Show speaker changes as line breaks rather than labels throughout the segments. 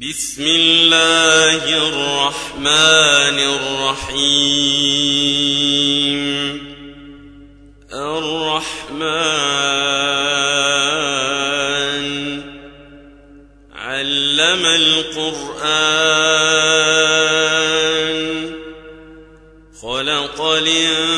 بسم الله الرحمن الرحيم. الرحمن علم القرآن خلق الإنسان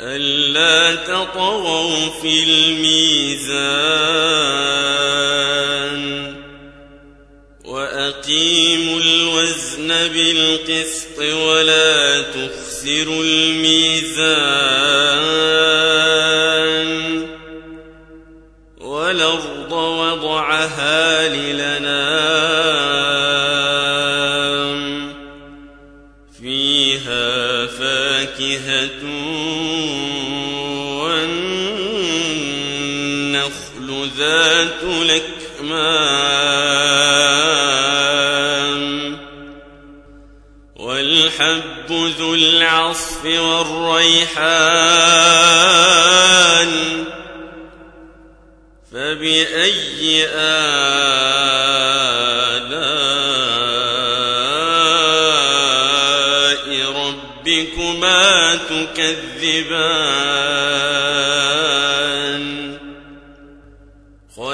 ألا تطغوا في الميزان وأقيموا الوزن بالقسط ولا تخسروا الميزان والأرض وضعها للنام فيها فاكهة والنخل ذات الأكمام. والحب ذو العصف والريحان. فبأي آلاء ربكما تكذبان؟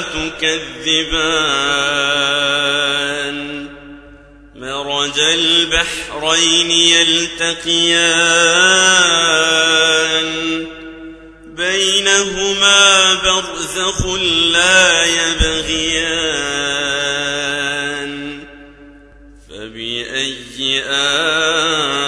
تكذبان. مرج البحرين يلتقيان. بينهما برزخ لا يبغيان. فبأي آلاء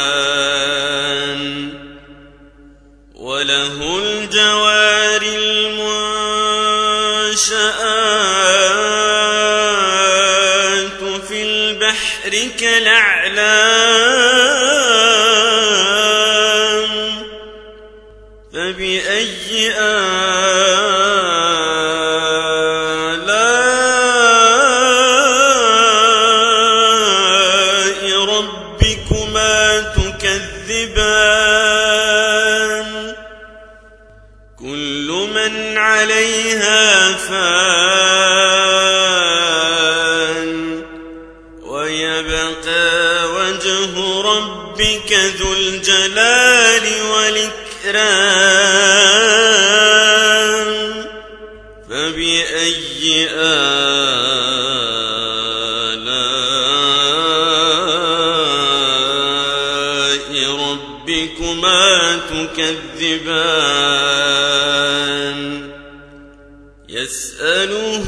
في البحر وجه ربك ذو الجلال والإكرام. فبأي آلاء ربكما تكذبان؟ يسأله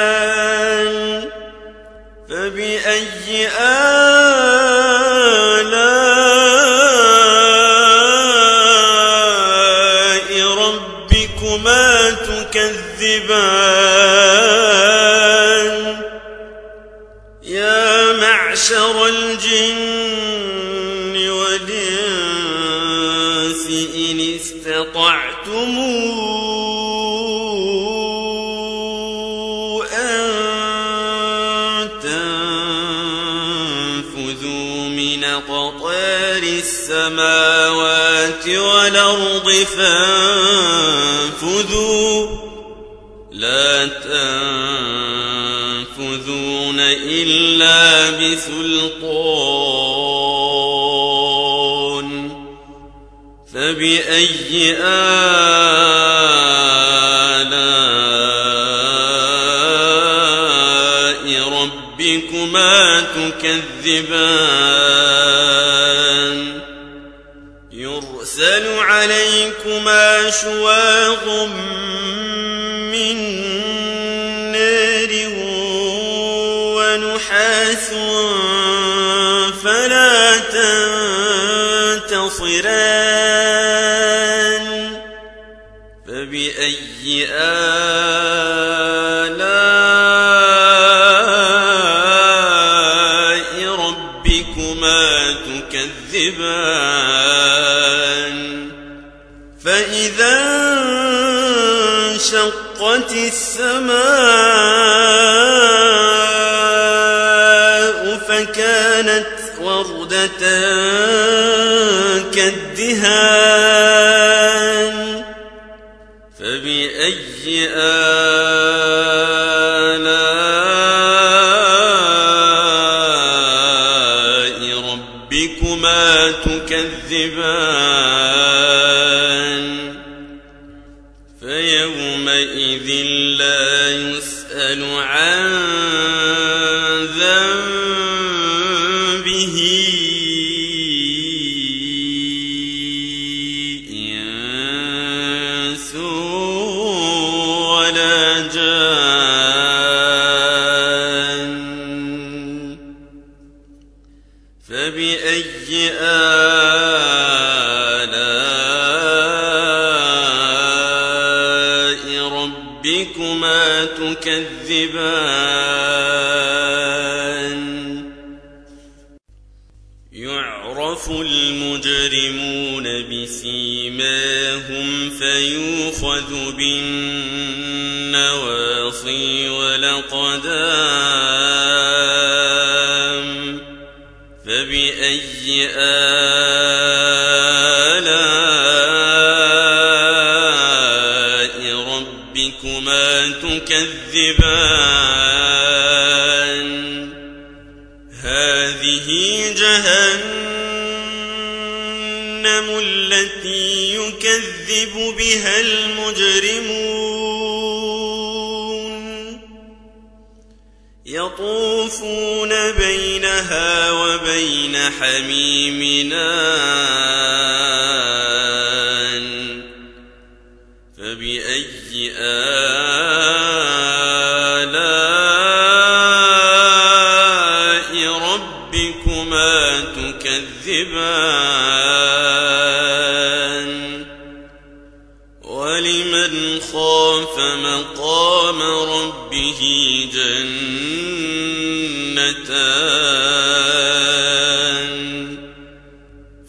السماوات والأرض فانفذوا لا تنفذون إلا بسلطان فبأي آلاء ربكما تكذبان يرسل عليكما شواظ انشقت السماء فكانت وردة كالدهان. يسأل عن ذنبه تكذبان يعرف المجرمون بسيماهم فيوخذ بالنواصي والأقدام. فبأي آلاء ربكما تكذبان؟ هذه جهنم التي يكذب بها المجرمون. يطوفون بينها وبين حميم آن فبأي آلاء تكذبان ولمن خاف مقام ربه جنتان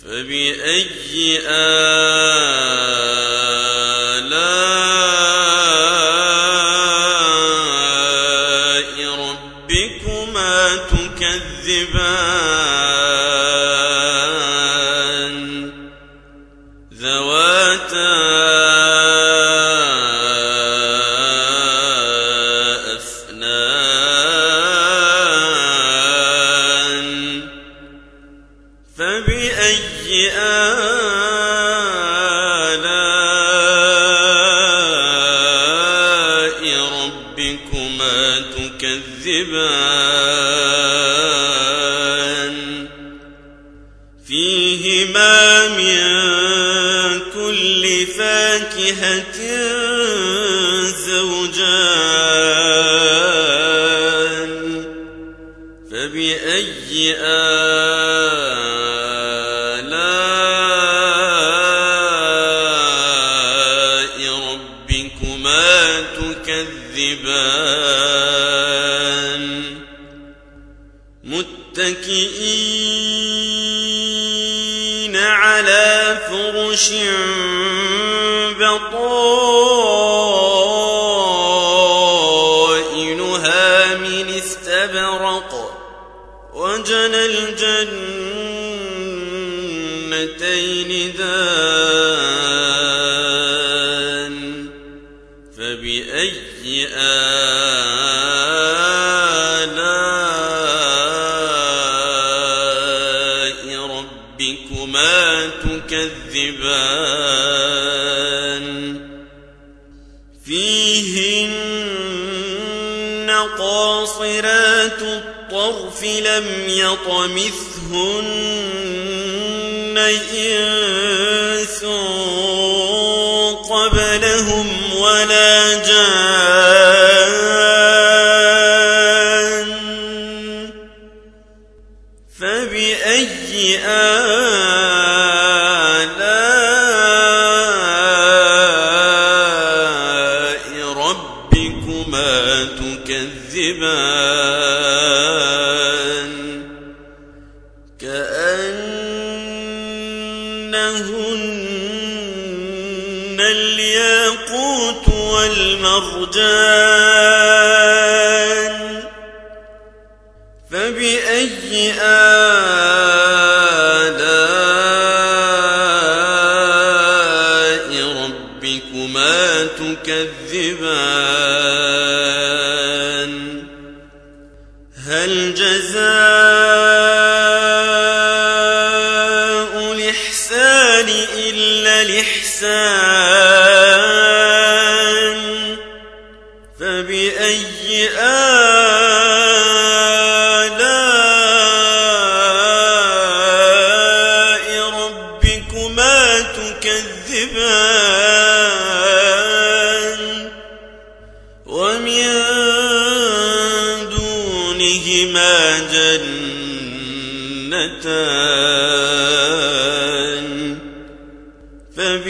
فبأي آلاء ذواتا فاكهة زوجان فبأي آلاء الجنتين دان فبأي آلاء ربكما تكذبان؟ فيهن قاصرات الطرف لم يطمثهن إنس قبلهم ولا جان والمرجان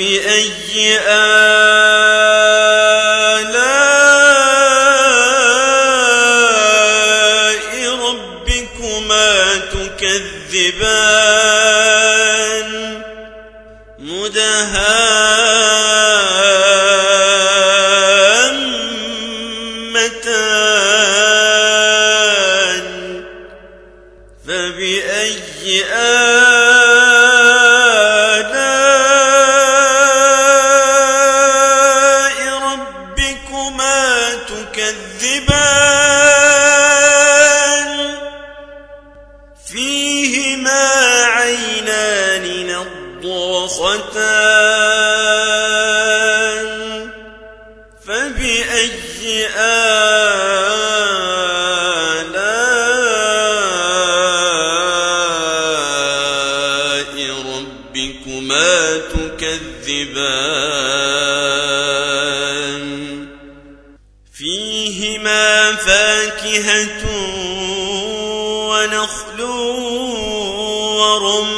فبأي آلاء فيهما فاكهة ونخل ورمان.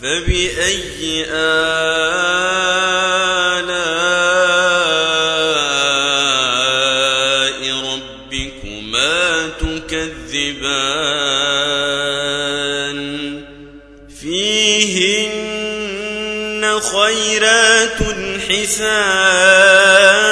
فبأي آلاء خيرات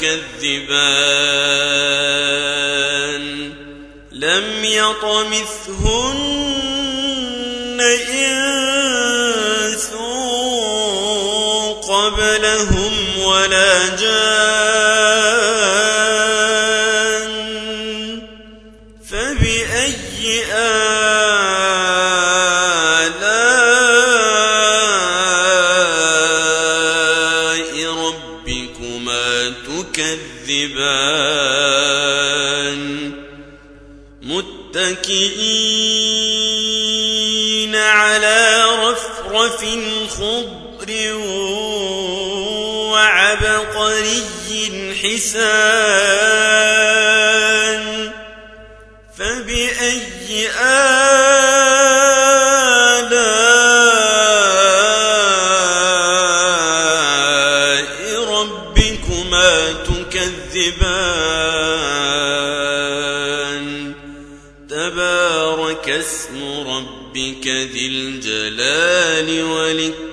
تكذبان لم يطمثهن إنس ربكما تكذبان متكئين على رفرف خضر وعبقري حسان فبأي آلاء تكذبان تبارك اسم ربك ذي الجلال والإكرام.